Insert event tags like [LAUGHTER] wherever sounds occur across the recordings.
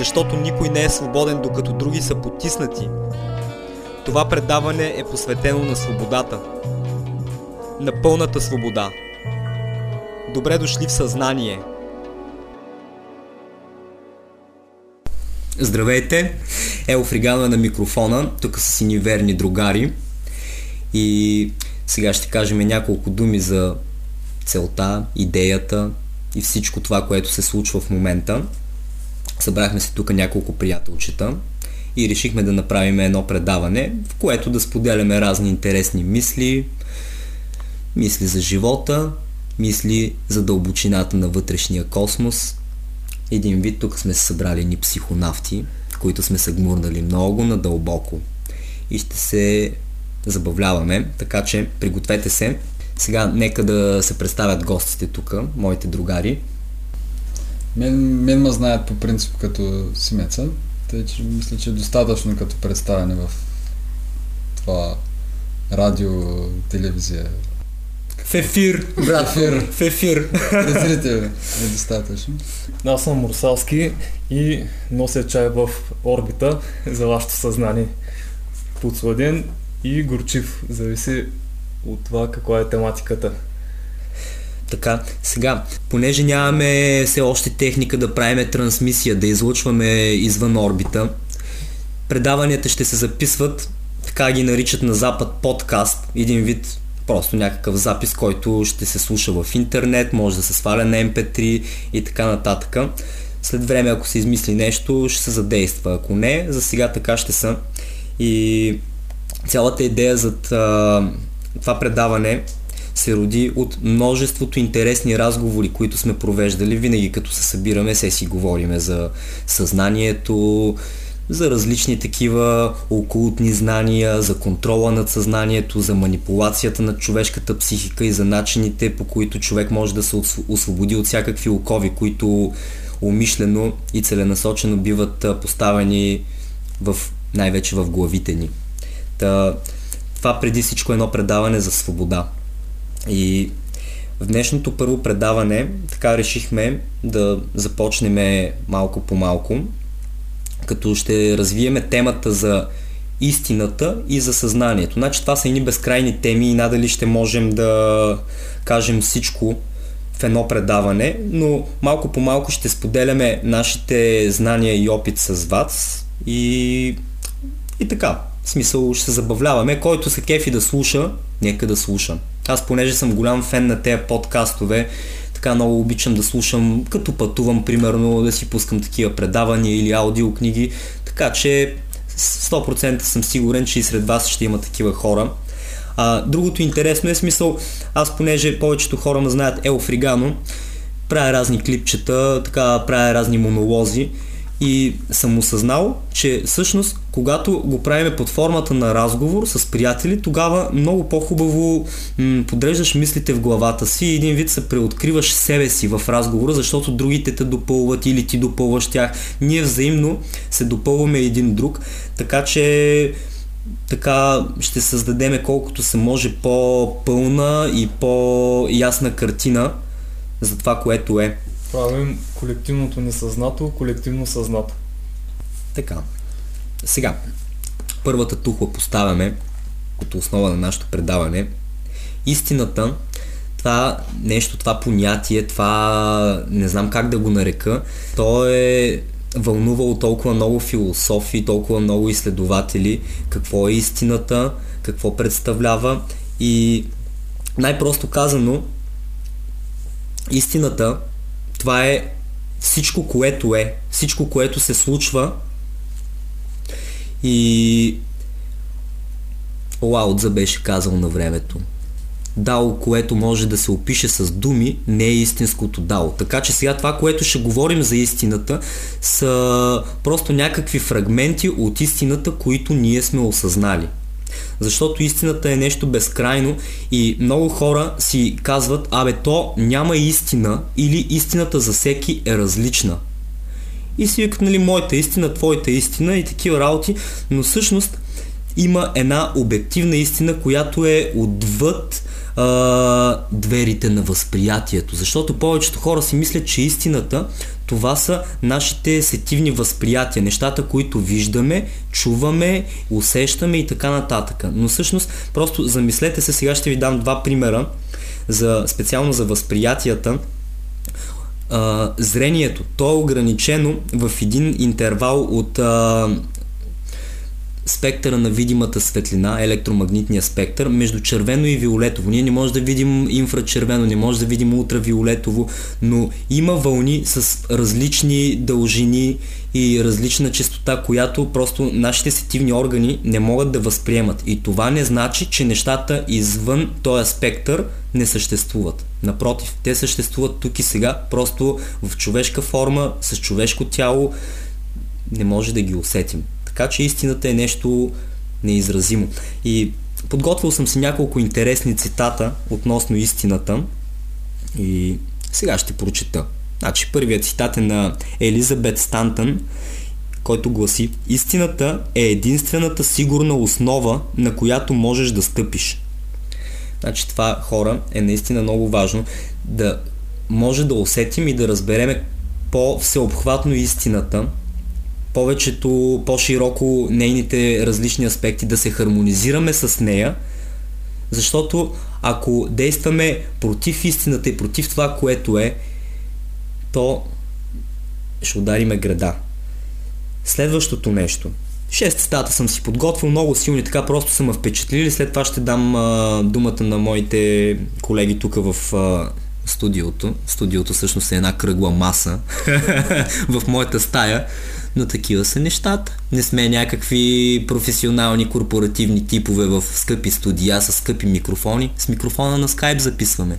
защото никой не е свободен, докато други са потиснати. Това предаване е посветено на свободата. На пълната свобода. Добре дошли в съзнание. Здравейте! Ело Фригано е на микрофона, тук са си ни верни другари. И сега ще кажем няколко думи за целта, идеята и всичко това, което се случва в момента. Събрахме се тук няколко приятелчета и решихме да направим едно предаване, в което да споделяме разни интересни мисли, мисли за живота, мисли за дълбочината на вътрешния космос. Един вид тук сме се събрали ни психонавти, които сме се гмурнали много надълбоко и ще се забавляваме, така че пригответе се. Сега нека да се представят гостите тук, моите другари. Мен, мен ме знаят по принцип като Симеца, тъй че мисля, че е достатъчно като представяне в това радио, телевизия. В ефир, брат. В ефир. В ефир. Зрители е достатъчно. Аз съм Мурсалски и нося чай в орбита за вашето съзнание. Подсладен и горчив, зависи от това каква е тематиката. Така, сега, понеже нямаме все още техника да правиме трансмисия, да излъчваме извън орбита, предаванията ще се записват, така ги наричат на запад подкаст, един вид просто някакъв запис, който ще се слуша в интернет, може да се сваля на MP3 и така нататък. След време, ако се измисли нещо, ще се задейства. Ако не, за сега така ще са. И цялата идея за това предаване се роди от множеството интересни разговори, които сме провеждали. Винаги като се събираме, се си говориме за съзнанието, за различни такива окултни знания, за контрола над съзнанието, за манипулацията на човешката психика и за начините по които човек може да се освободи от всякакви окови, които умишлено и целенасочено биват поставени в, най-вече в главите ни. Та, това преди всичко е едно предаване за свобода. И в днешното първо предаване така решихме да започнем малко по малко, като ще развиеме темата за истината и за съзнанието. Значи това са едни безкрайни теми и надали ще можем да кажем всичко в едно предаване, но малко по малко ще споделяме нашите знания и опит с вас и, и така. В смисъл ще се забавляваме. Който се кефи да слуша, нека да слуша. Аз понеже съм голям фен на тези подкастове, така много обичам да слушам, като пътувам, примерно, да си пускам такива предавания или аудиокниги, така че 100% съм сигурен, че и сред вас ще има такива хора. А, другото интересно е смисъл, аз понеже повечето хора ме знаят Ел Фригано, правя разни клипчета, така правя разни монолози и съм осъзнал, че всъщност, когато го правим под формата на разговор с приятели, тогава много по-хубаво м- подреждаш мислите в главата си и един вид се преоткриваш себе си в разговора, защото другите те допълват или ти допълваш тях. Ние взаимно се допълваме един друг, така че така ще създадеме колкото се може по-пълна и по-ясна картина за това, което е. Правим колективното несъзнато, колективно съзнато. Така. Сега, първата тухла поставяме като основа на нашето предаване. Истината, това нещо, това понятие, това не знам как да го нарека, то е вълнувало толкова много философи, толкова много изследователи, какво е истината, какво представлява и най-просто казано, истината това е всичко, което е, всичко, което се случва и Лаудза беше казал на времето. дао, което може да се опише с думи, не е истинското дао. Така че сега това, което ще говорим за истината, са просто някакви фрагменти от истината, които ние сме осъзнали. Защото истината е нещо безкрайно и много хора си казват, абе то няма истина или истината за всеки е различна. И си викат, нали, моята истина, твоята истина и такива работи, но всъщност има една обективна истина, която е отвъд а, дверите на възприятието. Защото повечето хора си мислят, че истината това са нашите сетивни възприятия, нещата, които виждаме, чуваме, усещаме и така нататък. Но всъщност, просто замислете се, сега ще ви дам два примера, за, специално за възприятията. А, зрението, то е ограничено в един интервал от а, спектъра на видимата светлина, електромагнитния спектър, между червено и виолетово. Ние не можем да видим инфрачервено, не можем да видим ултравиолетово, но има вълни с различни дължини и различна частота, която просто нашите сетивни органи не могат да възприемат. И това не значи, че нещата извън този спектър не съществуват. Напротив, те съществуват тук и сега, просто в човешка форма, с човешко тяло, не може да ги усетим. Така че истината е нещо неизразимо. И подготвил съм си няколко интересни цитата относно истината и сега ще прочета. Значи първият цитат е на Елизабет Стантън, който гласи Истината е единствената сигурна основа, на която можеш да стъпиш. Значи това хора е наистина много важно да може да усетим и да разбереме по-всеобхватно истината, повечето, по-широко нейните различни аспекти, да се хармонизираме с нея, защото ако действаме против истината и против това, което е, то ще удариме града. Следващото нещо. Шест цитата съм си подготвил, много силни, така просто са ме впечатлили. След това ще дам а, думата на моите колеги тук в а, студиото. Студиото всъщност е една кръгла маса [LAUGHS] в моята стая, но такива са нещата. Не сме някакви професионални корпоративни типове в скъпи студия с скъпи микрофони. С микрофона на скайп записваме.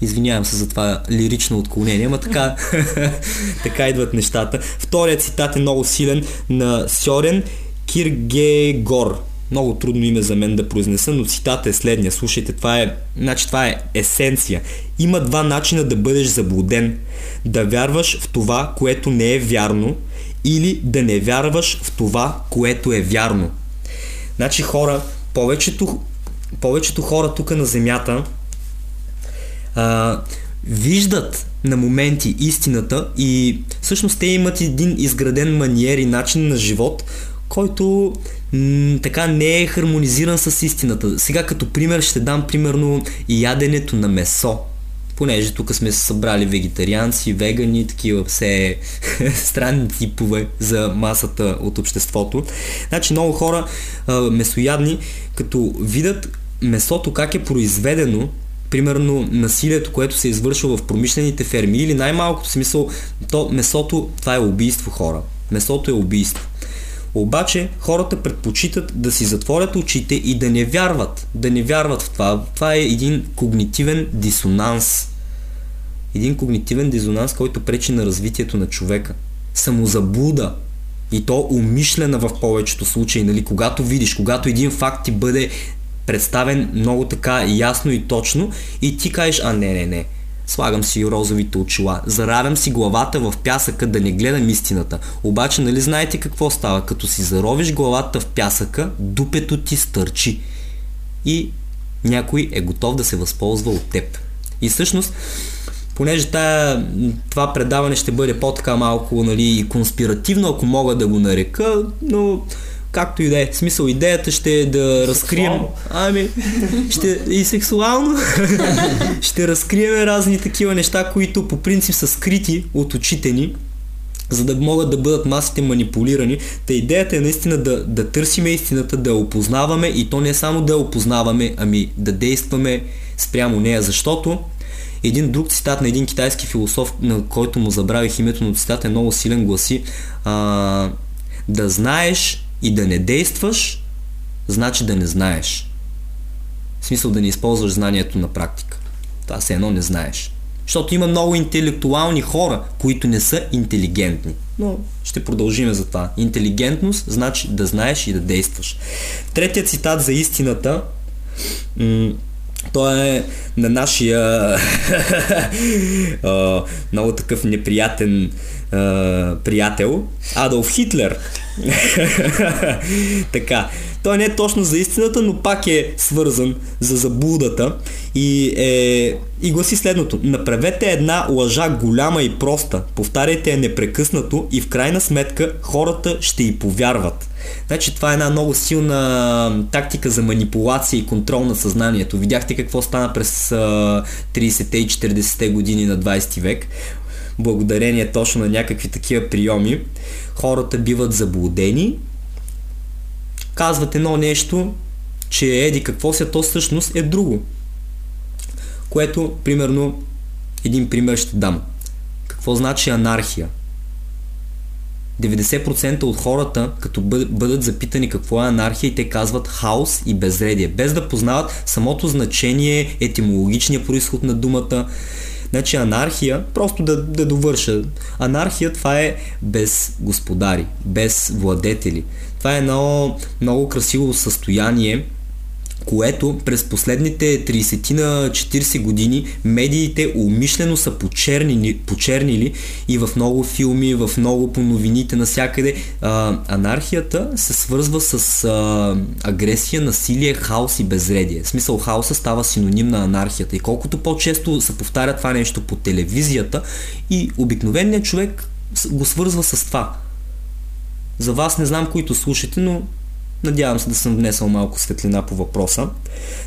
Извинявам се за това лирично отклонение, ама така, [LAUGHS] така идват нещата. Вторият цитат е много силен на Сьорен Киргегор много трудно име за мен да произнеса, но цитата е следния. Слушайте, това е, значи, това е есенция. Има два начина да бъдеш заблуден. Да вярваш в това, което не е вярно или да не вярваш в това, което е вярно. Значи хора, повечето, повечето хора тук на Земята а, виждат на моменти истината и всъщност те имат един изграден маниер и начин на живот, който м- така не е хармонизиран с истината. Сега като пример ще дам примерно яденето на месо. Понеже тук сме се събрали вегетарианци, вегани, такива все [LAUGHS] странни типове за масата от обществото. Значи много хора месоядни, като видят месото как е произведено, примерно насилието, което се е извършило в промишлените ферми или най-малкото смисъл, то месото, това е убийство хора. Месото е убийство. Обаче хората предпочитат да си затворят очите и да не вярват. Да не вярват в това. Това е един когнитивен дисонанс. Един когнитивен дисонанс, който пречи на развитието на човека. Самозаблуда. И то умишлена в повечето случаи. Нали? Когато видиш, когато един факт ти бъде представен много така ясно и точно и ти кажеш, а не, не, не Слагам си розовите очила, заравям си главата в пясъка да не гледам истината. Обаче нали знаете какво става? Като си заровиш главата в пясъка, дупето ти стърчи. И някой е готов да се възползва от теб. И всъщност, понеже тая, това предаване ще бъде по-така малко нали, конспиративно, ако мога да го нарека, но както и да е. Смисъл, идеята ще е да разкрием... Ами, ще... и сексуално. [LAUGHS] ще разкрием разни такива неща, които по принцип са скрити от очите ни, за да могат да бъдат масите манипулирани. Та идеята е наистина да, да търсиме истината, да я опознаваме и то не само да я опознаваме, ами да действаме спрямо нея, защото един друг цитат на един китайски философ, на който му забравих името, но цитат е много силен, гласи а, да знаеш и да не действаш, значи да не знаеш. В смисъл да не използваш знанието на практика. Това се едно не знаеш. Защото има много интелектуални хора, които не са интелигентни. Но ще продължим за това. Интелигентност значи да знаеш и да действаш. Третият цитат за истината той е на нашия [LAUGHS] много такъв неприятен приятел Адолф Хитлер. [LAUGHS] така. Той не е точно за истината, но пак е свързан за заблудата и, е, и гласи следното. Направете една лъжа голяма и проста, повтаряйте я непрекъснато и в крайна сметка хората ще й повярват. Значи това е една много силна тактика за манипулация и контрол на съзнанието. Видяхте какво стана през 30-те и 40-те години на 20 век. Благодарение точно на някакви такива приеми, хората биват заблудени, казват едно нещо, че еди какво се, то всъщност е друго. Което, примерно, един пример ще дам. Какво значи анархия? 90% от хората, като бъдат запитани какво е анархия, те казват хаос и безредие, без да познават самото значение, етимологичния происход на думата. Значи анархия, просто да, да довърша. Анархия това е без господари, без владетели. Това е едно много красиво състояние, което през последните 30 на 40 години медиите умишлено са почернили, почернили и в много филми, в много по новините навсякъде. А, анархията се свързва с а, агресия, насилие, хаос и безредие. В смисъл хаоса става синоним на анархията и колкото по-често се повтаря това нещо по телевизията и обикновеният човек го свързва с това. За вас не знам, които слушате, но Надявам се да съм внесъл малко светлина по въпроса.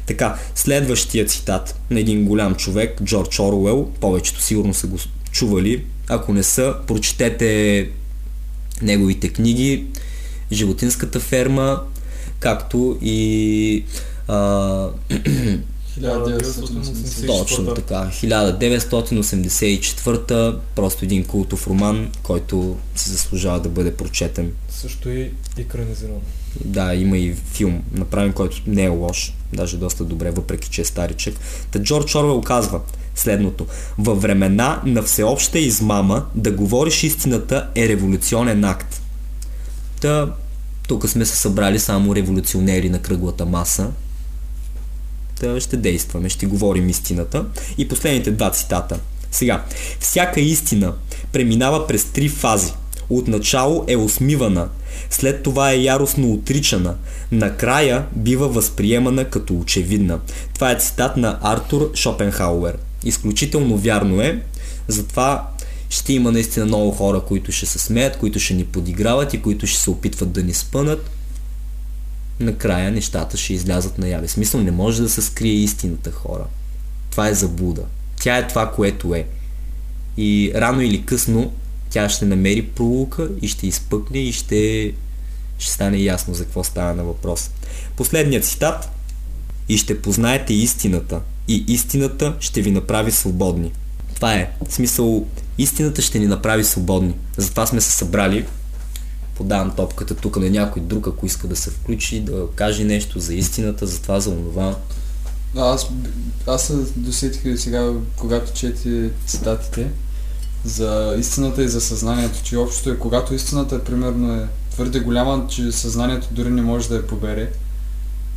Така, следващия цитат на един голям човек, Джордж Оруел, повечето сигурно са го чували. Ако не са, прочетете неговите книги, Животинската ферма, както и а, 1984. Точно така. 1984 просто един култов роман, който се заслужава да бъде прочетен. Също и екранизиран. Да, има и филм, направен, който не е лош, даже доста добре, въпреки че е старичък. Та Джордж Орвел казва следното. Във времена на всеобща измама да говориш истината е революционен акт. Та, тук сме се събрали само революционери на кръглата маса. Та ще действаме, ще говорим истината. И последните два цитата. Сега, всяка истина преминава през три фази. Отначало е усмивана, след това е яростно отричана, накрая бива възприемана като очевидна. Това е цитат на Артур Шопенхауер. Изключително вярно е, затова ще има наистина много хора, които ще се смеят, които ще ни подиграват и които ще се опитват да ни спънат. Накрая нещата ще излязат наяве. Смисъл не може да се скрие истината хора. Това е заблуда. Тя е това, което е. И рано или късно тя ще намери пролука и ще изпъкне и ще, ще стане ясно за какво става на въпрос. Последният цитат и ще познаете истината и истината ще ви направи свободни. Това е. В смисъл, истината ще ни направи свободни. Затова сме се събрали. Подавам топката тук на някой друг, ако иска да се включи, да каже нещо за истината, за това, за онова. Аз, аз се досетих сега, когато чети цитатите, за истината и за съзнанието, че общото е, когато истината примерно е твърде голяма, че съзнанието дори не може да я побере.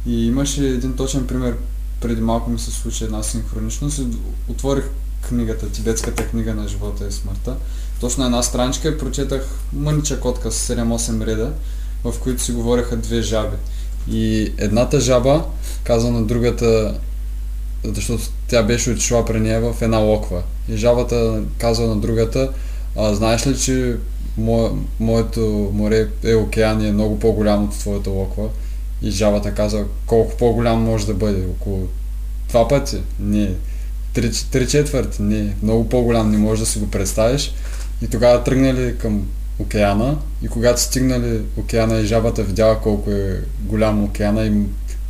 И имаше един точен пример, преди малко ми се случи една синхроничност. Отворих книгата, тибетската книга на живота и смъртта. Точно една страничка и прочетах мънича котка с 7-8 реда, в които си говореха две жаби. И едната жаба каза на другата защото тя беше отишла при нея в една локва. И жабата казва на другата, а, знаеш ли, че мо, моето море е океан и е много по-голямо от твоята локва? И жабата казва, колко по-голям може да бъде? Около два пъти? Не. Три, три четвърти? Не. Много по-голям не можеш да си го представиш. И тогава тръгнали към океана и когато стигнали океана и жабата видяла колко е голям океана и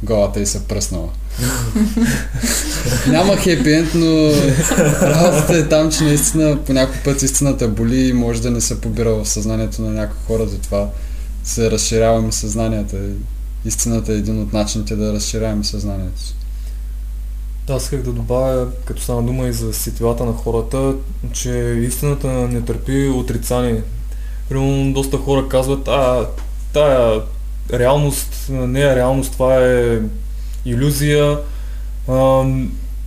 голата й се пръснала. [LAUGHS] Няма хепи но работата е там, че наистина по някой път истината боли и може да не се побира в съзнанието на някои хора, затова се разширяваме съзнанието. Истината е един от начините да разширяваме съзнанието си. Аз исках да добавя, като стана дума и за сетивата на хората, че истината не търпи отрицание. Примерно доста хора казват, а тая реалност не е реалност, това е иллюзия. А,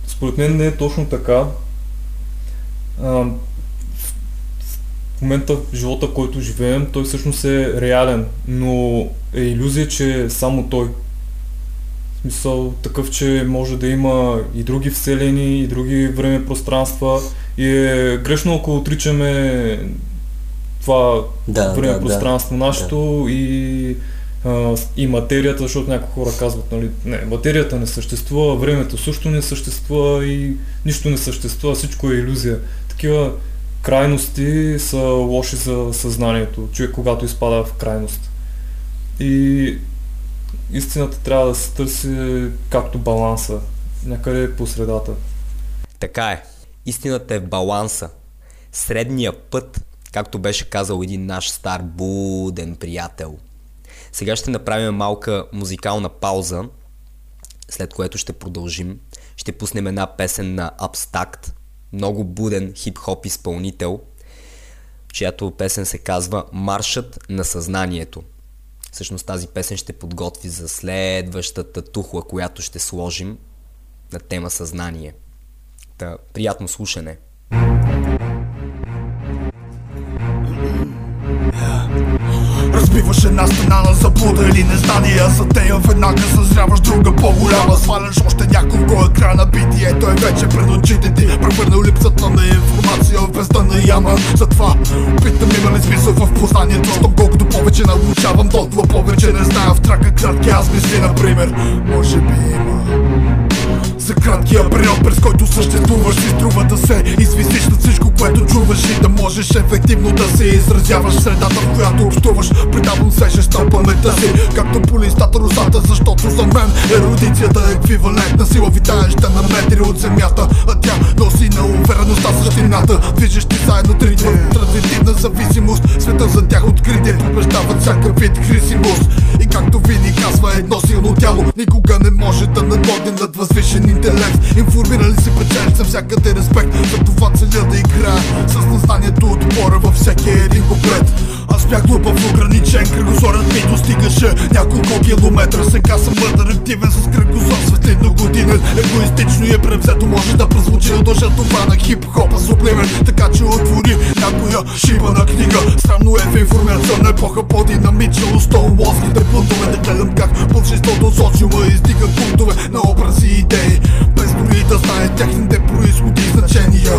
според мен не е точно така. А, в момента в живота, който живеем, той всъщност е реален, но е иллюзия, че е само той. В смисъл такъв, че може да има и други вселени, и други време пространства. И е грешно, ако отричаме това Да, време да, пространство да. нашето и, и материята, защото някои хора казват, нали, не, материята не съществува, времето също не съществува и нищо не съществува, всичко е иллюзия. Такива крайности са лоши за съзнанието, човек когато изпада в крайност. И истината трябва да се търси както баланса, някъде по средата. Така е. Истината е в баланса. Средния път, както беше казал един наш стар буден приятел. Сега ще направим малка музикална пауза, след което ще продължим. Ще пуснем една песен на Abstract, много буден хип-хоп изпълнител, чиято песен се казва Маршът на съзнанието. Всъщност тази песен ще подготви за следващата тухла, която ще сложим на тема съзнание. Та, приятно слушане. Разбиваш една стена на заблуда или незнание. За тея веднага съзряваш друга по-голяма. Сваляш още няколко екрана. Битието е вече пред очите ти. Превърнал липсата на информация в бездънна яма. Затова питам има ли смисъл в познанието. Щом колкото повече научавам, толкова повече не зная. В трака кратки аз мисли, например. Може би има за краткия период, през който съществуваш си струва да се извисиш над всичко, което чуваш и да можеш ефективно да се изразяваш средата, в която общуваш. Предавам сещаш на паметта си, както по листата розата, защото за мен ерудицията е еквивалент на сила витаеща на метри от земята, а тя носи на увереността същината, движещи заедно трите в транзитивна зависимост, света за тях откритие побеждават всякакъв вид хрисимост. И както винаги казва едно силно тяло, никога не може да надмогне над възвишен интелект. Информирали си печелиш за всякъде респект, за това целя да играя с назнанието отпора във всеки един куплет. Аз бях глупав, ограничен, кръгозорът ми достигаше няколко километра. Сега съм мъдър, активен с кръгозор, светлинно годинен Егоистично е превзето, може да прозвучи дължа това на хип-хопа сублимен. Така че отвори някоя шибана книга. Странно е в информационна епоха по-динамична Устол мозгите бунтове, да гледам как большинството социума издига култове на образи и идеи Без дори да знае техните происходи значения.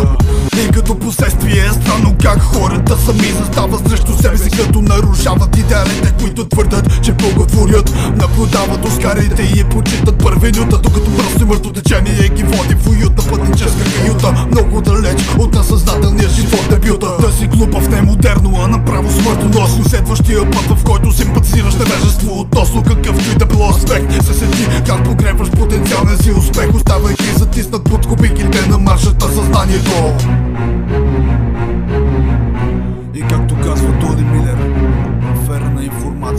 И като последствие е странно как хората сами застават срещу себе си като нарушават идеалите, които твърдят, че благотворят Наблюдават оскарите и почитат първенюта Докато просто мъртво течение ги води в уютна пътническа каюта Много далеч от насъзнателния живот дебюта. Да си глупав не е модерно, а направо смъртоносно. Следващия път, в който симпатизираш невежество Относно какъвто и да било аспект Се седи как погребваш потенциалния си успех Оставайки затиснат под кубиките на маршата съзнанието. И както казва Тони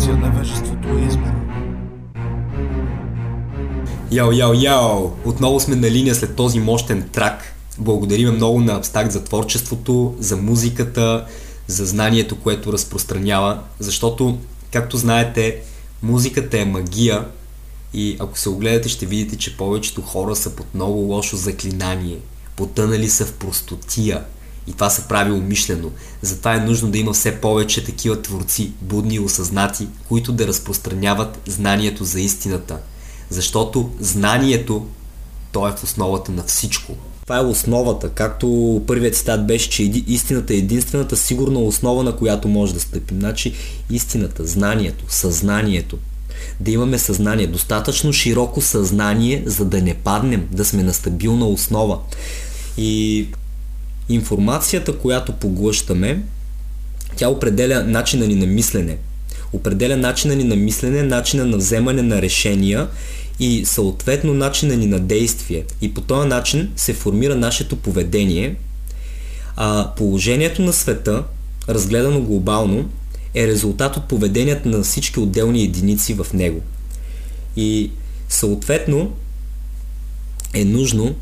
информация, невежеството е избор. Яо, яо, яо! Отново сме на линия след този мощен трак. Благодариме много на Абстакт за творчеството, за музиката, за знанието, което разпространява, защото, както знаете, музиката е магия и ако се огледате, ще видите, че повечето хора са под много лошо заклинание. Потънали са в простотия. И това се прави умишлено. Затова е нужно да има все повече такива творци, будни и осъзнати, които да разпространяват знанието за истината. Защото знанието, то е в основата на всичко. Това е основата, както първият цитат беше, че истината е единствената сигурна основа, на която може да стъпим. Значи истината, знанието, съзнанието. Да имаме съзнание, достатъчно широко съзнание, за да не паднем, да сме на стабилна основа. И информацията, която поглъщаме, тя определя начина ни на мислене. Определя начина ни на мислене, начина на вземане на решения и съответно начина ни на действие. И по този начин се формира нашето поведение. А положението на света, разгледано глобално, е резултат от поведението на всички отделни единици в него. И съответно, е нужно,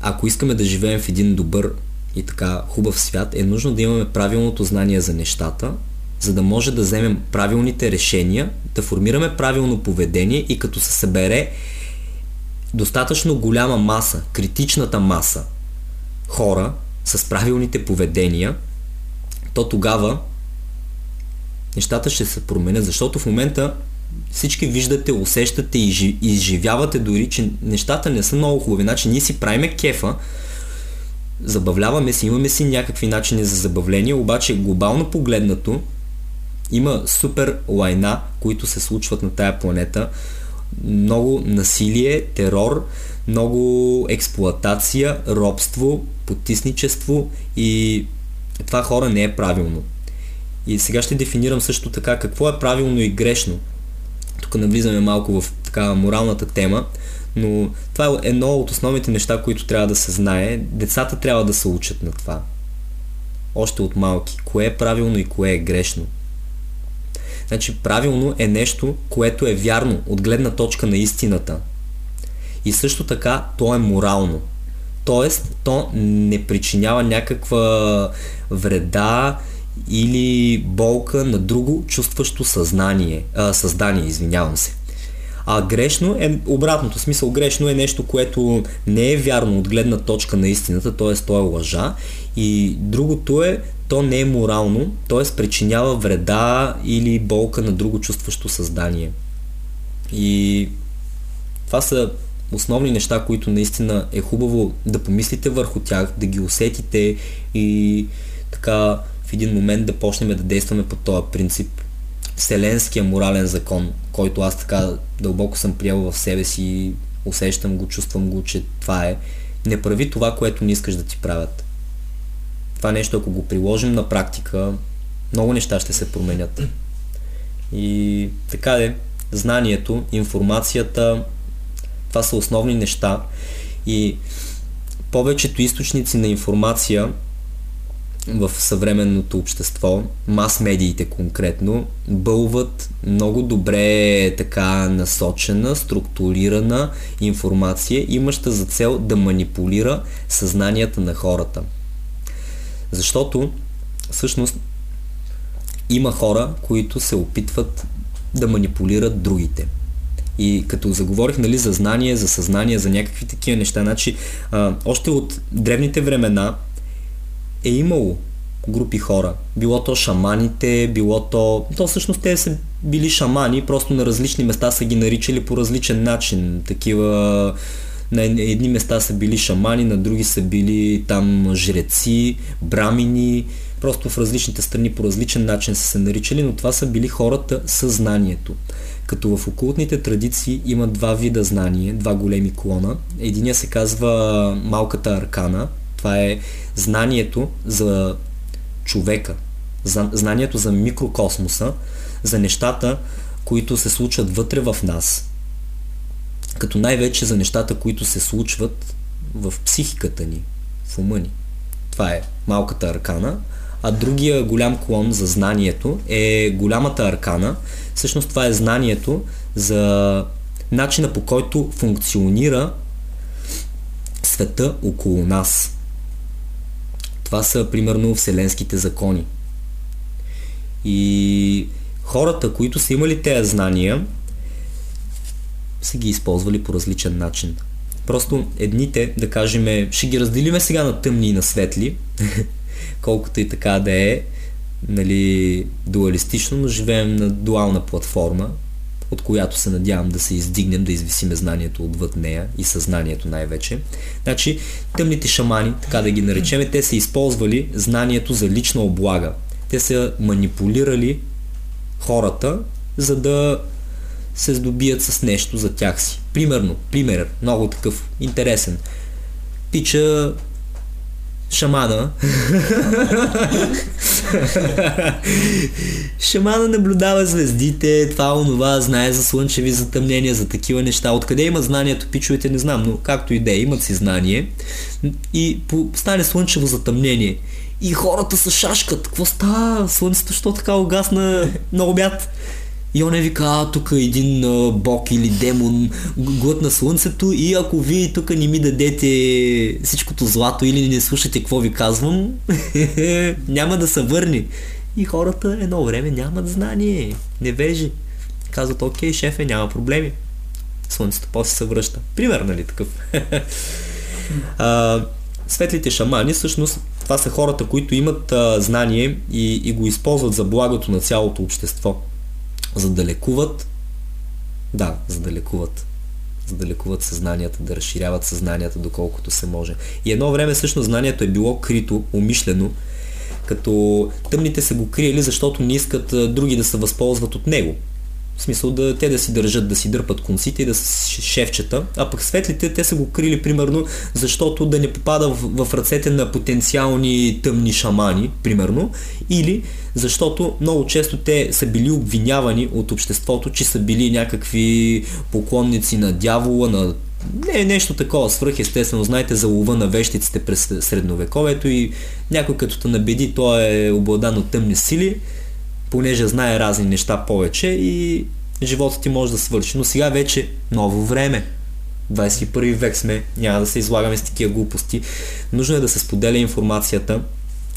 ако искаме да живеем в един добър и така хубав свят, е нужно да имаме правилното знание за нещата, за да може да вземем правилните решения, да формираме правилно поведение и като се събере достатъчно голяма маса, критичната маса хора с правилните поведения, то тогава нещата ще се променят, защото в момента всички виждате, усещате и изживявате дори, че нещата не са много хубави. Значи ние си правиме кефа, забавляваме си, имаме си някакви начини за забавление, обаче глобално погледнато има супер лайна, които се случват на тая планета. Много насилие, терор, много експлоатация, робство, потисничество и това хора не е правилно. И сега ще дефинирам също така какво е правилно и грешно. Тук навлизаме малко в така моралната тема, но това е едно от основните неща, които трябва да се знае. Децата трябва да се учат на това. Още от малки. Кое е правилно и кое е грешно. Значи правилно е нещо, което е вярно от гледна точка на истината. И също така то е морално. Тоест, то не причинява някаква вреда или болка на друго чувстващо съзнание, а, създание, извинявам се. А грешно е обратното. Смисъл грешно е нещо, което не е вярно от гледна точка на истината, т.е. то е лъжа. И другото е, то не е морално, т.е. причинява вреда или болка на друго чувстващо създание. И това са основни неща, които наистина е хубаво да помислите върху тях, да ги усетите и така в един момент да почнем да действаме по този принцип. Вселенския морален закон, който аз така дълбоко съм приел в себе си, усещам го, чувствам го, че това е. Не прави това, което не искаш да ти правят. Това нещо, ако го приложим на практика, много неща ще се променят. И така де, знанието, информацията, това са основни неща и повечето източници на информация в съвременното общество, мас-медиите конкретно, бълват много добре така насочена, структурирана информация, имаща за цел да манипулира съзнанията на хората. Защото всъщност има хора, които се опитват да манипулират другите. И като заговорих нали, за знание, за съзнание, за някакви такива неща, значи а, още от древните времена е имало групи хора. Било то шаманите, било то... То всъщност те са били шамани, просто на различни места са ги наричали по различен начин. Такива... На едни места са били шамани, на други са били там жреци, брамини, просто в различните страни по различен начин са се наричали, но това са били хората съзнанието. Като в окултните традиции има два вида знание, два големи клона. Единия се казва малката аркана. Това е знанието за човека, знанието за микрокосмоса, за нещата, които се случват вътре в нас. Като най-вече за нещата, които се случват в психиката ни, в ума ни. Това е малката аркана. А другия голям клон за знанието е голямата аркана. Всъщност това е знанието за начина по който функционира света около нас. Това са примерно вселенските закони. И хората, които са имали тези знания, са ги използвали по различен начин. Просто едните, да кажем, ще ги разделиме сега на тъмни и на светли, [LAUGHS] колкото и така да е, нали, дуалистично, но живеем на дуална платформа, от която се надявам да се издигнем, да извисиме знанието отвъд нея и съзнанието най-вече. Значи, тъмните шамани, така да ги наречеме, те са използвали знанието за лична облага. Те са манипулирали хората, за да се здобият с нещо за тях си. Примерно, пример, много такъв интересен. Пича шамана. шамана наблюдава звездите, това онова, знае за слънчеви затъмнения, за такива неща. Откъде има знанието, пичовете, не знам, но както и да е, имат си знание. И стане слънчево затъмнение. И хората са шашкат. Какво става? Слънцето, що така огасна на обяд? И он е вика, а, тук един а, бог или демон глътна слънцето и ако вие тук не ми дадете всичкото злато или не слушате какво ви казвам, [LAUGHS] няма да се върне. И хората едно време нямат знание, невежи. Казват, окей, шефе, няма проблеми. Слънцето после се връща. Пример, нали такъв? [LAUGHS] а, светлите шамани, всъщност, това са хората, които имат а, знание и, и го използват за благото на цялото общество. За да лекуват, да, за да лекуват, за да лекуват съзнанията, да разширяват съзнанията доколкото се може. И едно време всъщност знанието е било крито, умишлено, като тъмните са го криели, защото не искат други да се възползват от него. В смисъл да те да си държат, да си дърпат конците и да са шефчета, а пък светлите те са го крили примерно, защото да не попада в, в ръцете на потенциални тъмни шамани, примерно, или защото много често те са били обвинявани от обществото, че са били някакви поклонници на дявола, на не е нещо такова свръхестествено. Знаете за лова на вещиците през средновековието и някой като те набеди, той е обладан от тъмни сили понеже знае разни неща повече и живота ти може да свърши. Но сега вече ново време. 21 век сме, няма да се излагаме с такива глупости. Нужно е да се споделя информацията,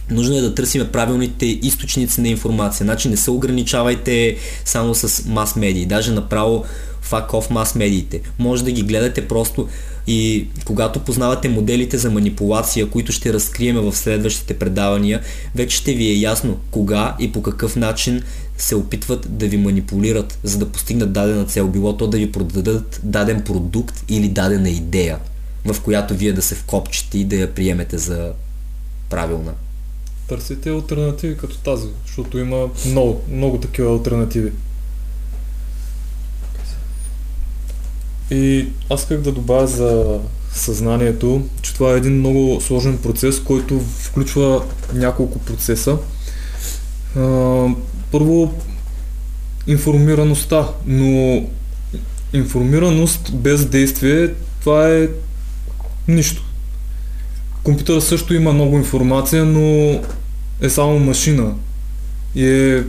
нужно е да търсиме правилните източници на информация. Значи не се ограничавайте само с мас медии, даже направо fuck off мас медиите. Може да ги гледате просто и когато познавате моделите за манипулация, които ще разкриеме в следващите предавания, вече ще ви е ясно кога и по какъв начин се опитват да ви манипулират, за да постигнат дадена цел. Било то да ви продадат даден продукт или дадена идея, в която вие да се вкопчете и да я приемете за правилна. Търсите альтернативи като тази, защото има много, много такива альтернативи. И аз как да добавя за съзнанието, че това е един много сложен процес, който включва няколко процеса. Първо, информираността, но информираност без действие, това е нищо. Компютъра също има много информация, но е само машина. И е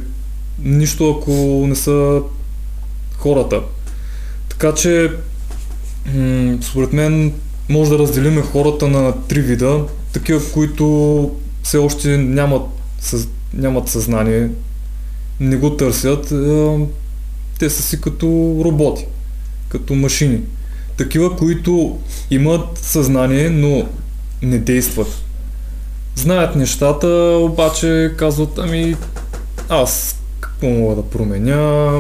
нищо ако не са хората. Така че Според мен може да разделим хората на три вида. Такива, които все още нямат, съз... нямат съзнание, не го търсят. Те са си като роботи, като машини. Такива, които имат съзнание, но не действат. Знаят нещата, обаче казват, ами аз какво мога да променя,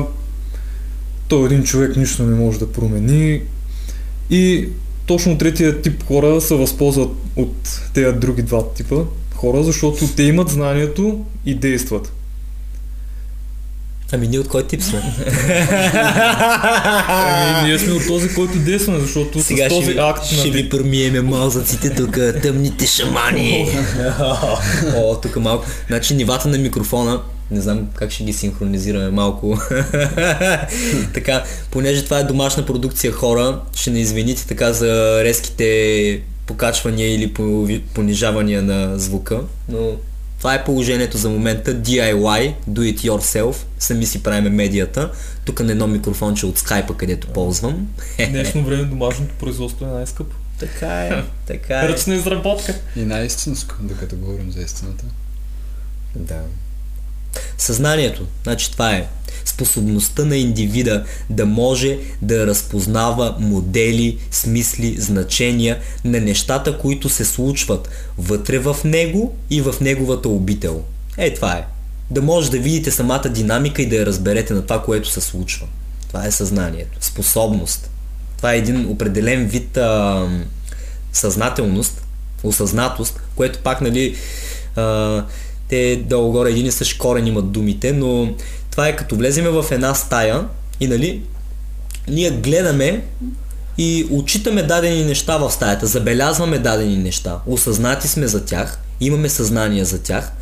той един човек нищо не може да промени, и точно третия тип хора се възползват от тези други два типа хора, защото те имат знанието и действат. Ами ние от кой тип сме? ами ние сме от този, който действаме, защото Сега с този ще, акт ще ви промиеме мозъците тук, тъмните шамани. [LAUGHS] О, тук малко. Значи нивата на микрофона не знам как ще ги синхронизираме малко. [LAUGHS] така, понеже това е домашна продукция хора, ще не извините така за резките покачвания или понижавания на звука, но това е положението за момента. DIY, do it yourself, сами си правиме медията. Тук на едно микрофонче от скайпа, където ползвам. Днешно време домашното производство е най-скъпо. Така е, така е. Ръчна изработка. И най-истинско, докато говорим за истината. Да. Съзнанието, значи това е способността на индивида да може да разпознава модели, смисли, значения на нещата, които се случват вътре в него и в неговата обител. Е, това е. Да може да видите самата динамика и да я разберете на това, което се случва. Това е съзнанието. Способност. Това е един определен вид а, съзнателност, осъзнатост, което пак, нали, а, те долу-горе един и същ корен имат думите, но това е като влеземе в една стая и нали, ние гледаме и отчитаме дадени неща в стаята, забелязваме дадени неща, осъзнати сме за тях, имаме съзнание за тях,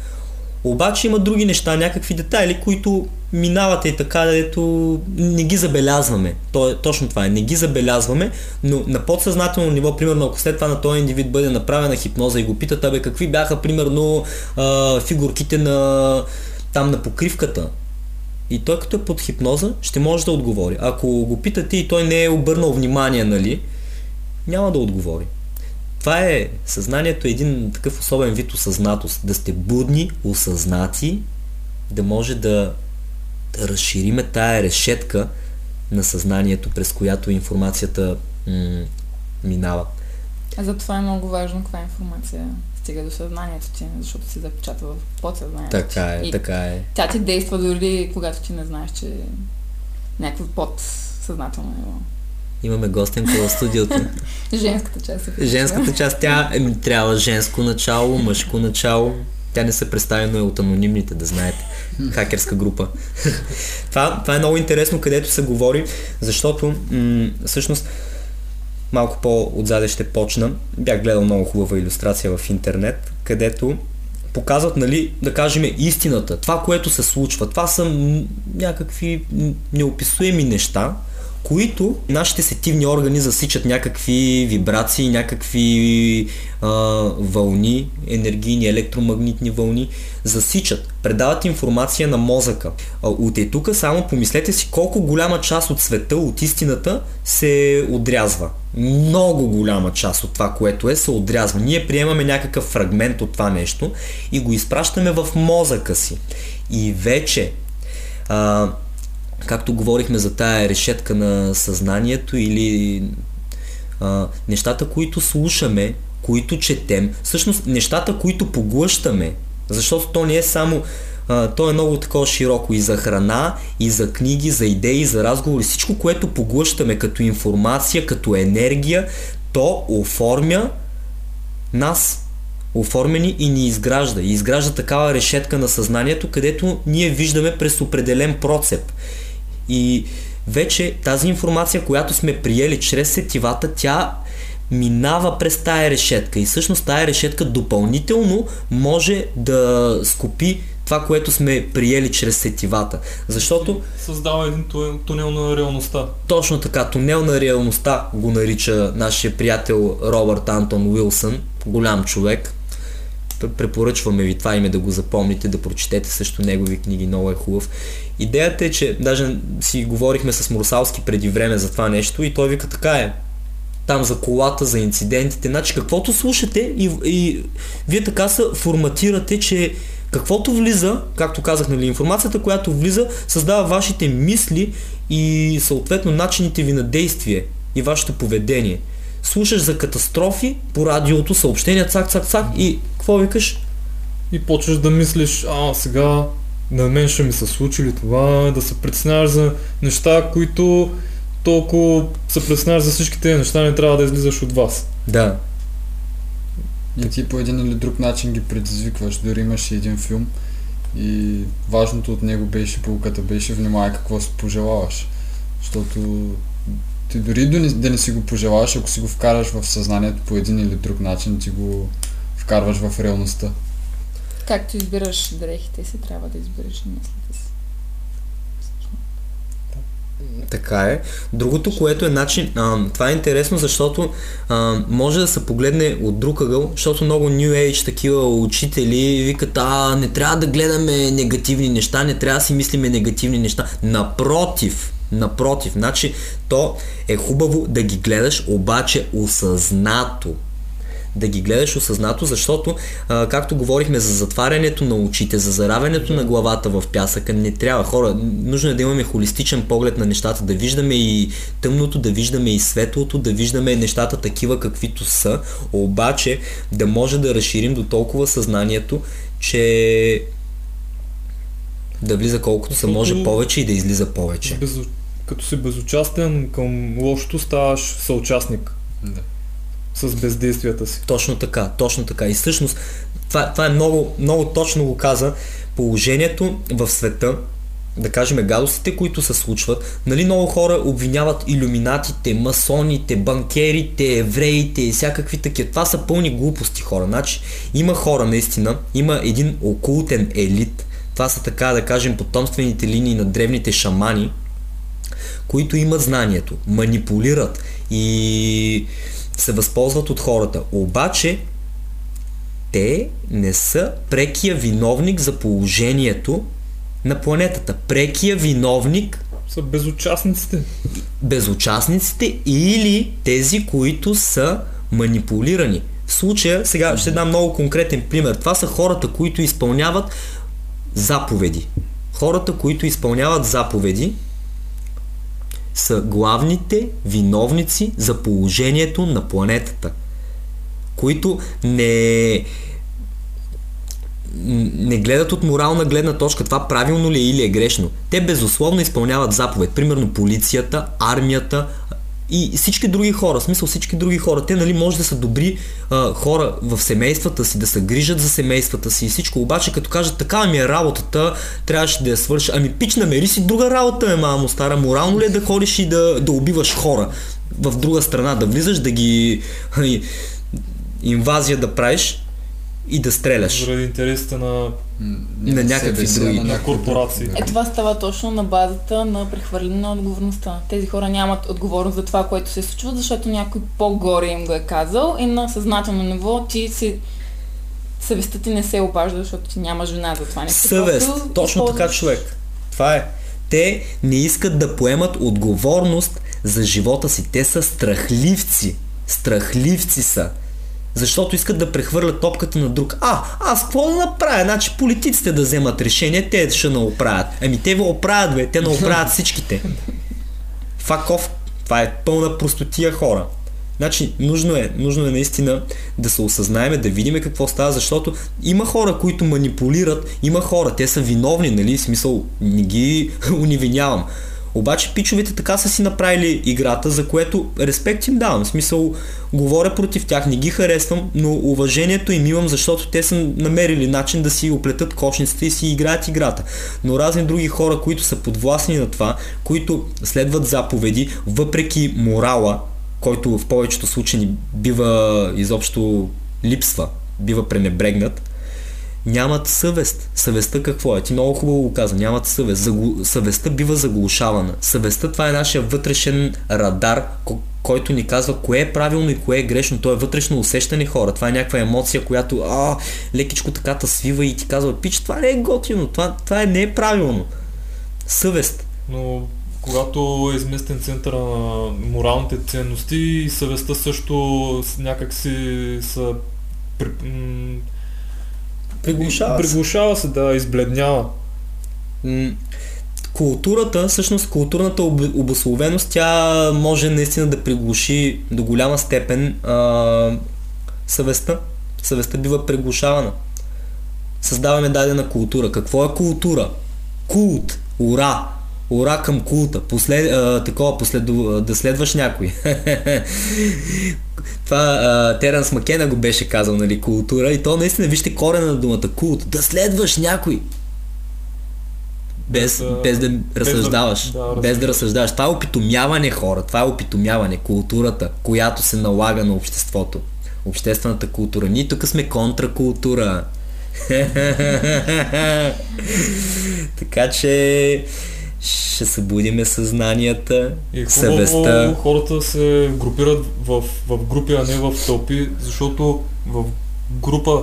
обаче има други неща, някакви детайли, които минават и така, дето не ги забелязваме. То е, точно това е, не ги забелязваме, но на подсъзнателно ниво, примерно, ако след това на този индивид бъде направена хипноза и го питат, абе, какви бяха, примерно, а, фигурките на там на покривката, И той като е под хипноза, ще може да отговори. Ако го питате и той не е обърнал внимание, нали, няма да отговори. Това е, съзнанието е един такъв особен вид осъзнатост. Да сте будни, осъзнати, да може да, да разшириме тая решетка на съзнанието, през която информацията м- минава. А затова е много важно каква информация стига до съзнанието ти, защото се запечатва в подсъзнанието. Така е, И така е. Тя ти действа дори когато ти не знаеш, че някакво подсъзнателно ниво. Имаме гостенка в студиото. [LAUGHS] Женската част включва. Женската част, тя еми, трябва женско начало, мъжко начало. Тя не се представя, но е от анонимните, да знаете. Хакерска група. [LAUGHS] това, това е много интересно, където се говори, защото м- всъщност малко по-отзаде ще почна. Бях гледал много хубава иллюстрация в интернет, където показват, нали, да кажем, истината, това, което се случва. Това са някакви неописуеми неща, които нашите сетивни органи засичат някакви вибрации, някакви а, вълни, енергийни, електромагнитни вълни, засичат, предават информация на мозъка. От е тук само помислете си колко голяма част от света, от истината се отрязва. Много голяма част от това, което е, се отрязва. Ние приемаме някакъв фрагмент от това нещо и го изпращаме в мозъка си. И вече а, както говорихме за тая решетка на съзнанието или а, нещата, които слушаме, които четем, всъщност нещата, които поглъщаме, защото то не е само а, то е много такова широко и за храна, и за книги, за идеи, за разговори, всичко, което поглъщаме като информация, като енергия, то оформя нас оформени и ни изгражда. И изгражда такава решетка на съзнанието, където ние виждаме през определен процеп. И вече тази информация, която сме приели чрез сетивата, тя минава през тая решетка и всъщност тая решетка допълнително може да скупи това, което сме приели чрез сетивата. Защото Създава един ту- тунел на реалността. точно така, тунел на реалността го нарича нашия приятел Робърт Антон Уилсън, голям човек. Препоръчваме ви това име да го запомните, да прочетете също негови книги, много е хубав. Идеята е, че даже си говорихме с Мурсалски преди време за това нещо и той вика така е. Там за колата, за инцидентите, значи каквото слушате и, и вие така се форматирате, че каквото влиза, както казах, нали, информацията, която влиза, създава вашите мисли и съответно начините ви на действие и вашето поведение. Слушаш за катастрофи по радиото, съобщения, цак, цак, цак и какво викаш? И почваш да мислиш, а сега на мен ще ми се случили това, да се притесняваш за неща, които толкова се притесняваш за всички тези неща, не трябва да излизаш от вас. Да, И ти по един или друг начин ги предизвикваш. Дори имаш и един филм и важното от него беше, полуката беше внимай какво си пожелаваш. Защото ти дори да не, да не си го пожелаваш, ако си го вкараш в съзнанието по един или друг начин, ти го вкарваш в реалността. Както избираш дрехите си, трябва да избереш и мислите си. Така е. Другото, което е начин, а, това е интересно, защото а, може да се погледне от друг ъгъл, защото много New Age такива учители викат, а не трябва да гледаме негативни неща, не трябва да си мислиме негативни неща. Напротив, напротив, значи то е хубаво да ги гледаш, обаче осъзнато да ги гледаш осъзнато, защото, а, както говорихме за затварянето на очите, за заравянето на главата в пясъка, не трябва хора. Нужно е да имаме холистичен поглед на нещата, да виждаме и тъмното, да виждаме и светлото, да виждаме нещата такива каквито са, обаче да може да разширим до толкова съзнанието, че да влиза колкото се може повече и да излиза повече. Без, като си безучастен към лошото, ставаш съучастник Да. С бездействията си. Точно така, точно така. И всъщност това, това е много, много точно го каза. Положението в света, да кажем гадостите, които се случват, нали много хора обвиняват иллюминатите, масоните, банкерите, евреите и всякакви такива. Това са пълни глупости хора. Значи има хора наистина, има един окултен елит. Това са така да кажем потомствените линии на древните шамани, които имат знанието, манипулират и се възползват от хората. Обаче, те не са прекия виновник за положението на планетата. Прекия виновник Са безучастниците. безучастниците или тези, които са манипулирани. В случая, сега ще дам много конкретен пример. Това са хората, които изпълняват заповеди. Хората, които изпълняват заповеди, са главните виновници за положението на планетата, които не не гледат от морална гледна точка това правилно ли е или е грешно. Те безусловно изпълняват заповед. Примерно полицията, армията и всички други хора, в смисъл всички други хора. Те нали може да са добри а, хора в семействата си, да се грижат за семействата си и всичко. Обаче като кажат така ми е работата, трябваше да я свърша. Ами пич, намери си друга работа, е, мамо стара. Морално ли е да ходиш и да, да убиваш хора в друга страна, да влизаш, да ги ай, инвазия да правиш и да стреляш. Заради интересите на На някакви други. на корпорации. Е, това става точно на базата на прехвърляне на отговорността. Тези хора нямат отговорност за това, което се случва, защото някой по-горе им го е казал и на съзнателно ниво ти си съвестта ти не се обажда, защото ти нямаш вина за това нещо. Съвест. Просто Точно така, използваш- човек. Това е. Те не искат да поемат отговорност за живота си. Те са страхливци. Страхливци са. Защото искат да прехвърлят топката на друг. А, аз какво да направя? Значи политиците да вземат решение, те ще не оправят. Ами те го оправят, бе. Те не оправят [LAUGHS] всичките. Факов. Това е пълна простотия хора. Значи, нужно е, нужно е наистина да се осъзнаеме, да видим какво става, защото има хора, които манипулират, има хора, те са виновни, нали, в смисъл, не ги [LAUGHS] унивинявам. Обаче пичовете така са си направили играта, за което респект им давам. В смисъл, говоря против тях, не ги харесвам, но уважението им имам, защото те са намерили начин да си оплетат кошницата и си играят играта. Но разни други хора, които са подвластни на това, които следват заповеди, въпреки морала, който в повечето случаи бива изобщо липсва, бива пренебрегнат, нямат съвест. Съвестта какво е? Ти много хубаво го каза. Нямат съвест. Загу... Съвестта бива заглушавана. Съвестта това е нашия вътрешен радар, ко- който ни казва кое е правилно и кое е грешно. То е вътрешно усещане хора. Това е някаква емоция, която а, лекичко така те свива и ти казва, пич, това не е готино, това, това не е правилно. Съвест. Но когато е изместен центъра на моралните ценности и съвестта също някак си са Приглушава се. приглушава се, да, избледнява. М, Културата, всъщност културната об- обословеност, тя може наистина да приглуши до голяма степен а, съвестта. Съвестта бива приглушавана. Създаваме дадена култура. Какво е култура? Култ. Ура. Ура към култа. Послед, а, такова, последо, да следваш някой. [LAUGHS] Това а, Теренс Макена го беше казал, нали, култура. И то наистина, вижте корена на думата култ. Да следваш някой. Без, Да, без да без да- разсъждаваш. да, без да разсъждаваш. Това е опитомяване, хора. Това е опитомяване. Културата, която се налага на обществото. Обществената култура. Ние тук сме контракултура. [LAUGHS] така че ще събудиме съзнанията, И е хубаво съвестта. хората се групират в, в групи, а не в тълпи, защото в група,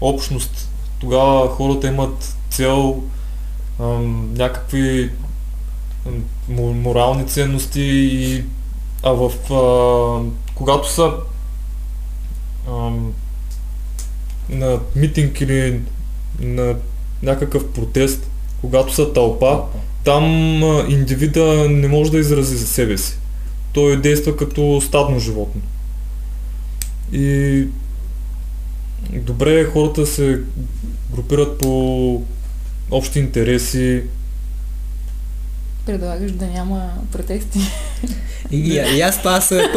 общност, тогава хората имат цел, ам, някакви ам, мо- морални ценности, и, а в а, когато са ам, на митинг или на някакъв протест, когато са тълпа, там индивида не може да изрази за себе си. Той действа като стадно животно. И добре е хората се групират по общи интереси. Предлагаш да няма протести. И, и, и аз това са...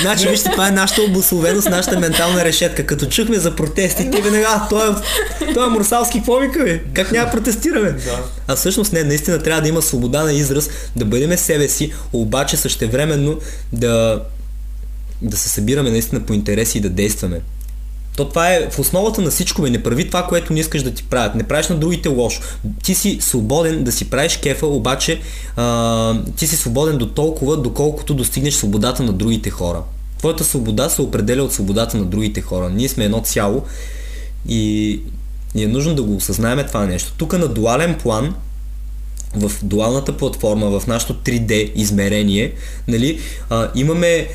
Значи, вижте, това е нашата обословеност, нашата ментална решетка. Като чухме за протести, ти веднага, а, той е, той е Мурсалски, какво вика, бе? Как няма протестираме? Да. А всъщност не, наистина трябва да има свобода на израз, да бъдем себе си, обаче същевременно да, да се събираме наистина по интереси и да действаме. То това е в основата на всичко, бе. Не прави това, което не искаш да ти правят. Не правиш на другите лошо. Ти си свободен да си правиш кефа, обаче а, ти си свободен до толкова, доколкото достигнеш свободата на другите хора. Твоята свобода се определя от свободата на другите хора. Ние сме едно цяло и И е нужно да го осъзнаем това нещо. Тук на дуален план, в дуалната платформа, в нашото 3D измерение, нали, а, имаме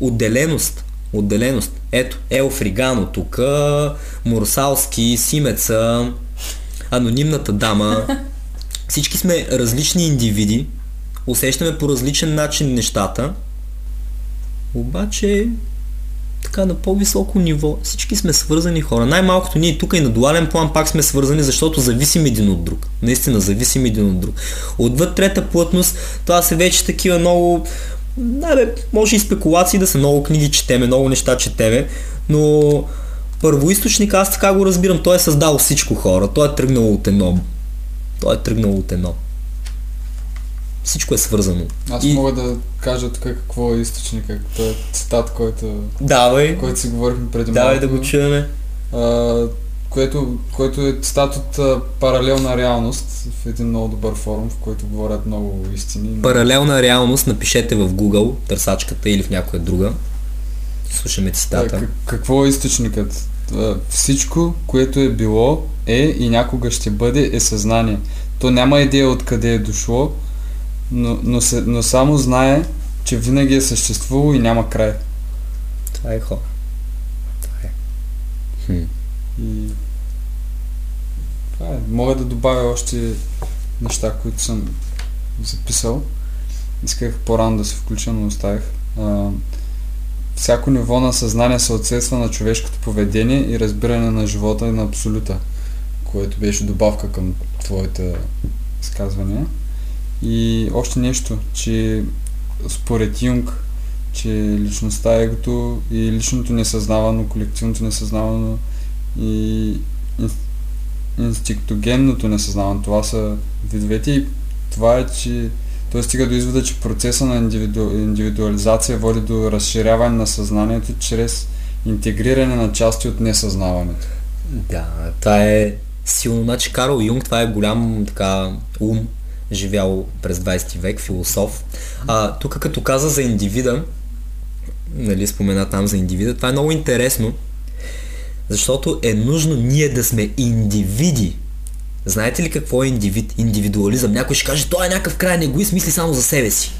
отделеност. Отделеност. Ето, Елфригано тук, Мурсалски, Симеца, анонимната дама. [LAUGHS] Всички сме различни индивиди, усещаме по различен начин нещата, обаче така на по-високо ниво всички сме свързани хора. Най-малкото ние тук и на дуален план пак сме свързани, защото зависим един от друг. Наистина зависим един от друг. Отвъд трета плътност, това са вече такива много да, бе, може и спекулации да са много книги четеме, много неща четеме, но първоисточник аз така го разбирам, той е създал всичко хора, той е тръгнал от едно. Той е тръгнал от едно. Всичко е свързано. Аз и... мога да кажа тук какво е източника, този цитат, който, Давай. който си говорихме преди Давай малко. да го чуеме. А, което, което е цитат от паралелна реалност в един много добър форум, в който говорят много истини. Паралелна реалност напишете в Google, търсачката или в някоя друга. Слушаме цитата. Как, какво е източникът? А, Всичко, което е било, е и някога ще бъде, е съзнание. То няма идея откъде е дошло, но, но, се, но само знае, че винаги е съществувало и няма край. Това е хора. Това е. Хм. И това е. Мога да добавя още неща, които съм записал. Исках по-рано да се включа, но оставих. А, всяко ниво на съзнание съответства на човешкото поведение и разбиране на живота и на абсолюта, което беше добавка към твоите изказвания. И още нещо, че според Юнг, че личността, егото и личното несъзнавано, колективното несъзнавано и ин- инстинктогенното несъзнавано, това са видовете и това е, че той стига до извода, че процеса на индивиду... индивидуализация води до разширяване на съзнанието чрез интегриране на части от несъзнаването. Да, това е силно. Значи Карл Юнг, това е голям така ум, живял през 20 век, философ. А, тук като каза за индивида, нали, спомена там за индивида, това е много интересно, защото е нужно ние да сме индивиди. Знаете ли какво е индивид? Индивидуализъм. Някой ще каже, той е някакъв крайен егоист, мисли само за себе си.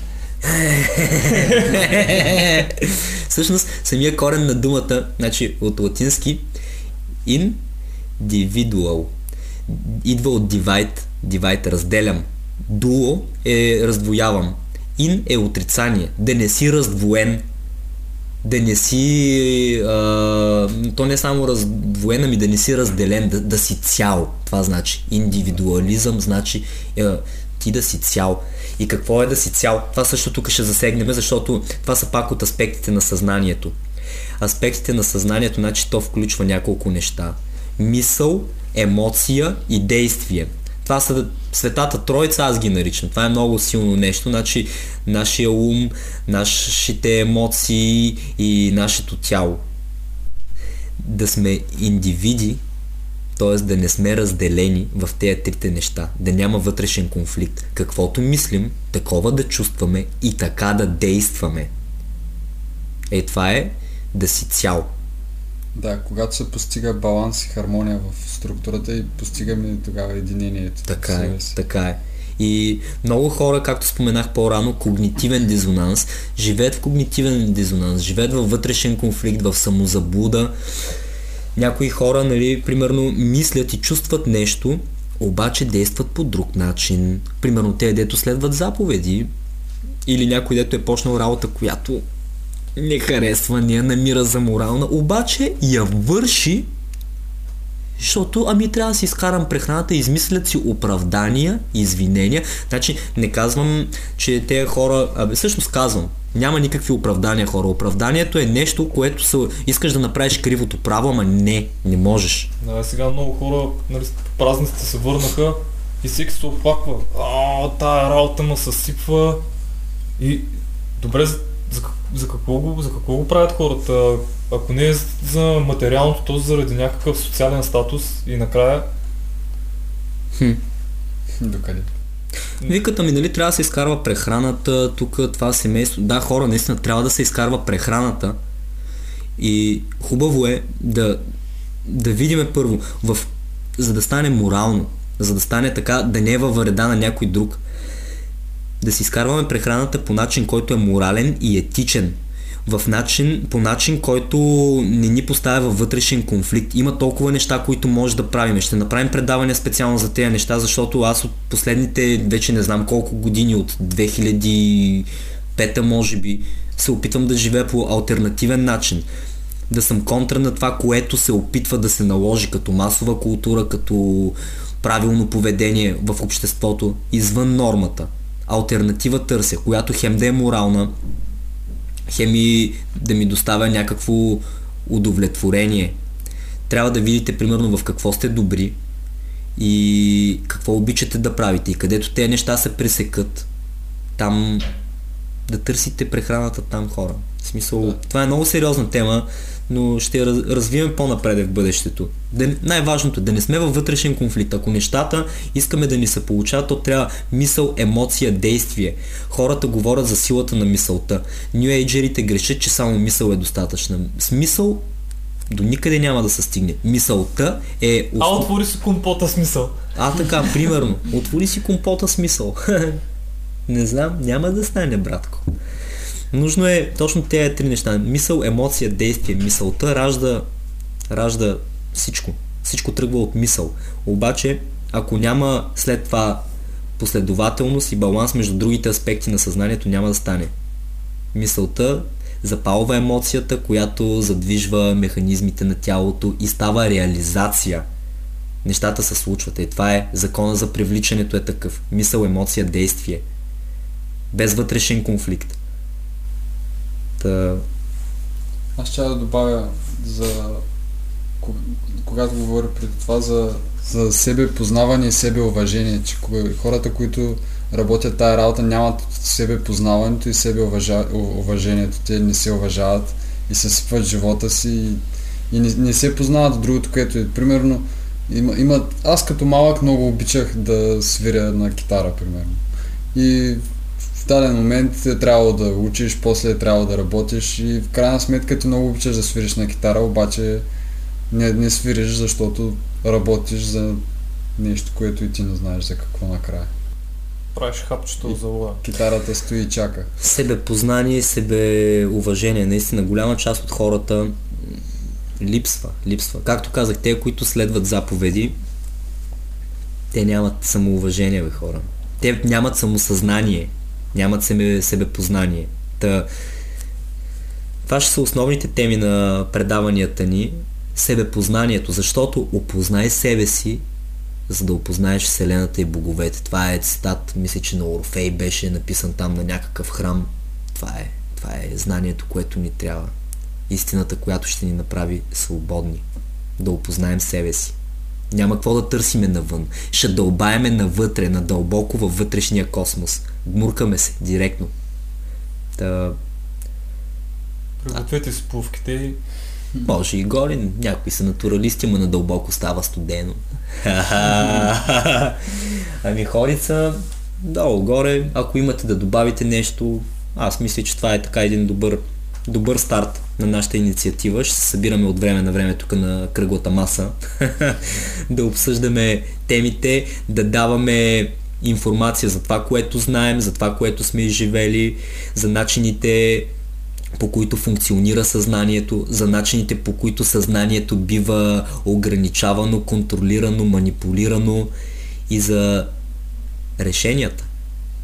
[LAUGHS] Всъщност, самия корен на думата, значи от латински, individual, идва от divide, divide разделям. Duo е раздвоявам. In е отрицание. Да не си раздвоен. Да не си... А, то не е само раздвоен, ами да не си разделен, да, да си цял. Това значи. Индивидуализъм значи е, ти да си цял. И какво е да си цял? Това също тук ще засегнем, защото това са пак от аспектите на съзнанието. Аспектите на съзнанието, значи то включва няколко неща. Мисъл, емоция и действие. Това са светата троица, аз ги наричам. Това е много силно нещо. Значи нашия ум, нашите емоции и нашето тяло. Да сме индивиди, т.е. да не сме разделени в тези трите неща, да няма вътрешен конфликт. Каквото мислим, такова да чувстваме и така да действаме. Е, това е да си цял. Да, когато се постига баланс и хармония в структурата и постигаме тогава единението. Така е, така е. И много хора, както споменах по-рано, когнитивен дизонанс, живеят в когнитивен дизонанс, живеят във вътрешен конфликт, в самозаблуда. Някои хора, нали, примерно, мислят и чувстват нещо, обаче действат по друг начин. Примерно те, дето следват заповеди, или някой, дето е почнал работа, която не харесва, не я намира за морална, обаче я върши, защото ами трябва да си изкарам прехраната, измислят си оправдания, извинения. Значи не казвам, че тези хора, абе всъщност казвам, няма никакви оправдания хора. Оправданието е нещо, което се, искаш да направиш кривото право, ама не, не можеш. Да, сега много хора нали, празниците се върнаха и всеки се оплаква. А, тая работа ме съсипва. И добре, за, за, какво го, за какво го правят хората? Ако не е за материалното, то заради някакъв социален статус и накрая Докъде? Виката ми, нали, трябва да се изкарва прехраната, тук това семейство. Да, хора, наистина трябва да се изкарва прехраната. И хубаво е да, да видиме първо в за да стане морално, за да стане така, да не е във вреда на някой друг. Да си изкарваме прехраната по начин, който е морален и етичен. В начин, по начин, който не ни поставя във вътрешен конфликт. Има толкова неща, които може да правим. Ще направим предаване специално за тези неща, защото аз от последните, вече не знам колко години, от 2005 може би, се опитвам да живея по альтернативен начин да съм контра на това, което се опитва да се наложи като масова култура, като правилно поведение в обществото, извън нормата. Альтернатива търся, която хем да е морална, хем и да ми доставя някакво удовлетворение. Трябва да видите примерно в какво сте добри и какво обичате да правите и където тези неща се пресекат, там да търсите прехраната там хора. В смисъл, да. това е много сериозна тема, но ще я развием по-напред в бъдещето. Да, най-важното е да не сме във вътрешен конфликт. Ако нещата искаме да ни се получават, то трябва мисъл, емоция, действие. Хората говорят за силата на мисълта. Нью-ейджерите грешат, че само мисъл е достатъчна. Смисъл до никъде няма да се стигне. Мисълта е... А отвори си компота смисъл. А така, примерно. [LAUGHS] Отвори си компота смисъл. [LAUGHS] не знам, няма да стане, братко. Нужно е точно тези три неща. Мисъл, емоция, действие. Мисълта ражда, ражда всичко. Всичко тръгва от мисъл. Обаче, ако няма след това последователност и баланс между другите аспекти на съзнанието, няма да стане. Мисълта запалва емоцията, която задвижва механизмите на тялото и става реализация. Нещата се случват. И това е закона за привличането е такъв. Мисъл, емоция, действие. Без вътрешен конфликт. Та... Аз ще да добавя за когато говоря преди това за, за себе познаване и себе уважение, че хората, които работят тая работа, нямат себе познаването и себе уважението. Те не се уважават и се сипват живота си и, и не, не се познават другото, което е. Примерно, има, има, аз като малък много обичах да свиря на китара, примерно. И даден момент е трябвало да учиш, после е трябвало да работиш и в крайна сметка ти много обичаш да свириш на китара, обаче не, не свириш, защото работиш за нещо, което и ти не знаеш за какво накрая. Правиш хапчето за луа. Китарата стои и чака. Себепознание, себеуважение. Наистина голяма част от хората липсва, липсва. Както казах, те, които следват заповеди, те нямат самоуважение, бе хора. Те нямат самосъзнание нямат себе, себепознание. Та, това ще са основните теми на предаванията ни. Себепознанието, защото опознай себе си, за да опознаеш Вселената и боговете. Това е цитат, мисля, че на Орфей беше написан там на някакъв храм. Това е, това е знанието, което ни трябва. Истината, която ще ни направи свободни. Да опознаем себе си. Няма какво да търсиме навън. Ще дълбаеме навътре, надълбоко във вътрешния космос. Гмуркаме се директно. Та... Пригответе си плувките и... Може и горе, някои са натуралисти, но надълбоко става студено. [LAUGHS] ами хорица, долу горе, ако имате да добавите нещо, аз мисля, че това е така един добър, добър старт на нашата инициатива. Ще се събираме от време на време тук на кръглата маса, [LAUGHS] да обсъждаме темите, да даваме информация за това, което знаем, за това, което сме изживели, за начините по които функционира съзнанието, за начините по които съзнанието бива ограничавано, контролирано, манипулирано и за решенията.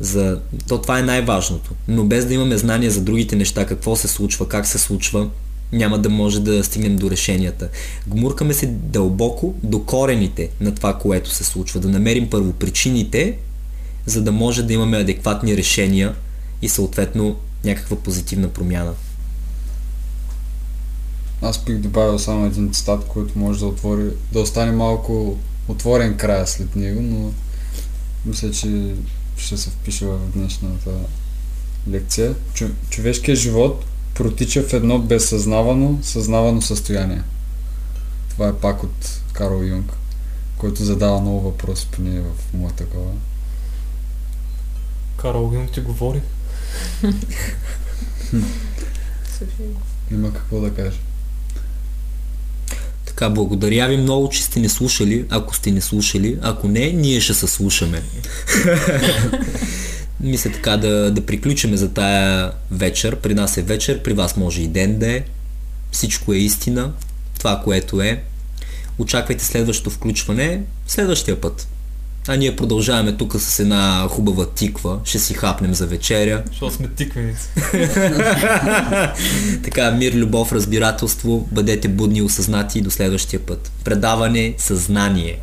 За... То това е най-важното. Но без да имаме знания за другите неща, какво се случва, как се случва, няма да може да стигнем до решенията. Гмуркаме се дълбоко до корените на това, което се случва. Да намерим първо причините, за да може да имаме адекватни решения и съответно някаква позитивна промяна. Аз бих добавил само един цитат, който може да отвори, да остане малко отворен края след него, но мисля, че ще се впише в днешната лекция. Чу, човешкият живот протича в едно безсъзнавано, съзнавано състояние. Това е пак от Карл Юнг, който задава много въпроси поне в моята глава. Карл Юнг ти говори. [LAUGHS] Има какво да каже. Така, благодаря ви много, че сте ни слушали, ако сте ни слушали. Ако не, ние ще се слушаме. [LAUGHS] Мисля така да, да приключиме за тая вечер. При нас е вечер, при вас може и ден да е. Всичко е истина. Това, което е. Очаквайте следващото включване следващия път. А ние продължаваме тук с една хубава тиква. Ще си хапнем за вечеря. Защото сме тиквеници. [LAUGHS] така, мир, любов, разбирателство. Бъдете будни и осъзнати и до следващия път. Предаване съзнание.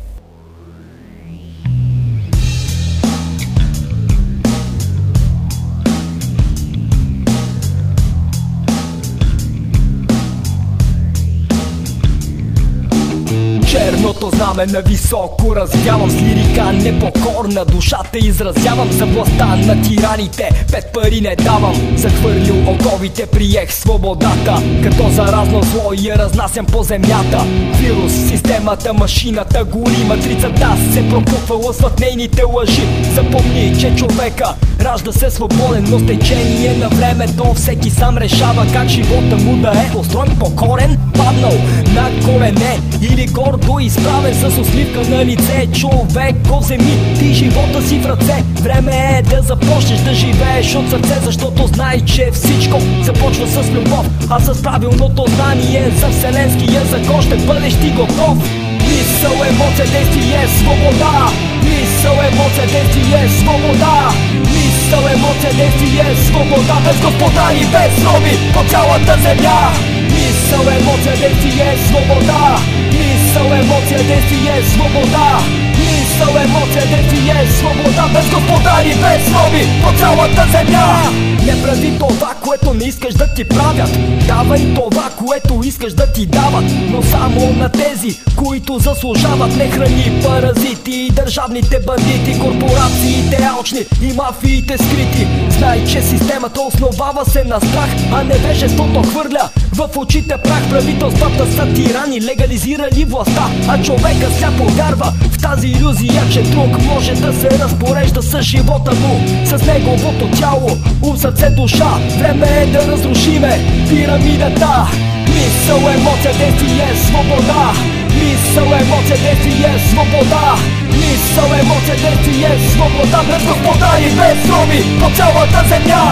Черното знаме на високо развявам с лирика непокорна Душата изразявам за властта на тираните. Пет пари не давам, захвърлил оковите Приех свободата. Като заразно зло я разнасям по земята. Вирус, системата, машината гори Матрицата. Се пропуква с нейните лъжи. Запомни, че човека ражда се свободен Но с течение на времето всеки сам решава Как живота му да е. Устроен покорен Паднал на колене или гордо изправен с усмивка на лице. Човек го вземи ти живота си в ръце. Време е да започнеш да живееш от сърце Защото знай, че всичко започва с любов. А с правилното знание за вселенския закон ще бъдеш ти готов. Мисъл, емоция, действие, свобода. Мисъл, емоция, действие, свобода. Мисъл, емоция, действие, свобода. Без господари, без роби по цялата земя. Мисъл, емоция, действие, свобода Мисъл, емоция, действие, свобода Мисъл, емоция, действие, свобода Без господари, без роби по цялата земя Не прави това, което не искаш да ти правят. Давай това, което искаш да ти дават. Но само на тези, които заслужават. Не храни паразити и държавните бандити Корпорациите алчни и мафиите скрити. Знай, че системата основава се на страх А невежеството хвърля в очите прах. Правителствата са тирани, легализирали властта. А човека сляпо вярва в тази иллюзия Че друг може да се разпорежда с живота му С неговото тяло, ум, сърце, душа Време е да разрушиме пирамидата Мисъл, емоция, действие, свобода Мисъл, емоция, действие, свобода Мисъл, емоция, действие, свобода Без господари, без роби по цялата земя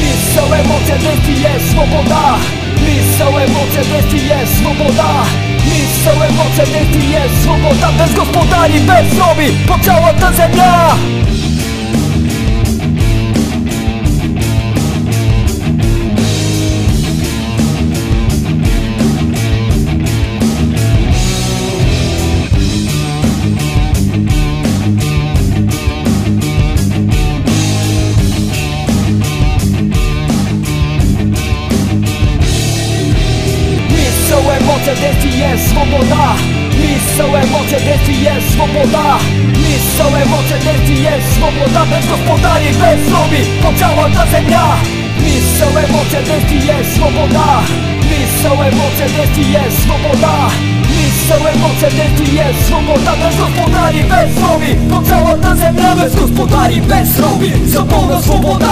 Мисъл, емоция, действие, свобода Мисъл, емоция, действие, свобода Мисъл, емоция, действие, свобода Без господари, без роби по цялата земя Мисъл, Без господари, без роби по цялата земя Без господари, без роби за пълна свобода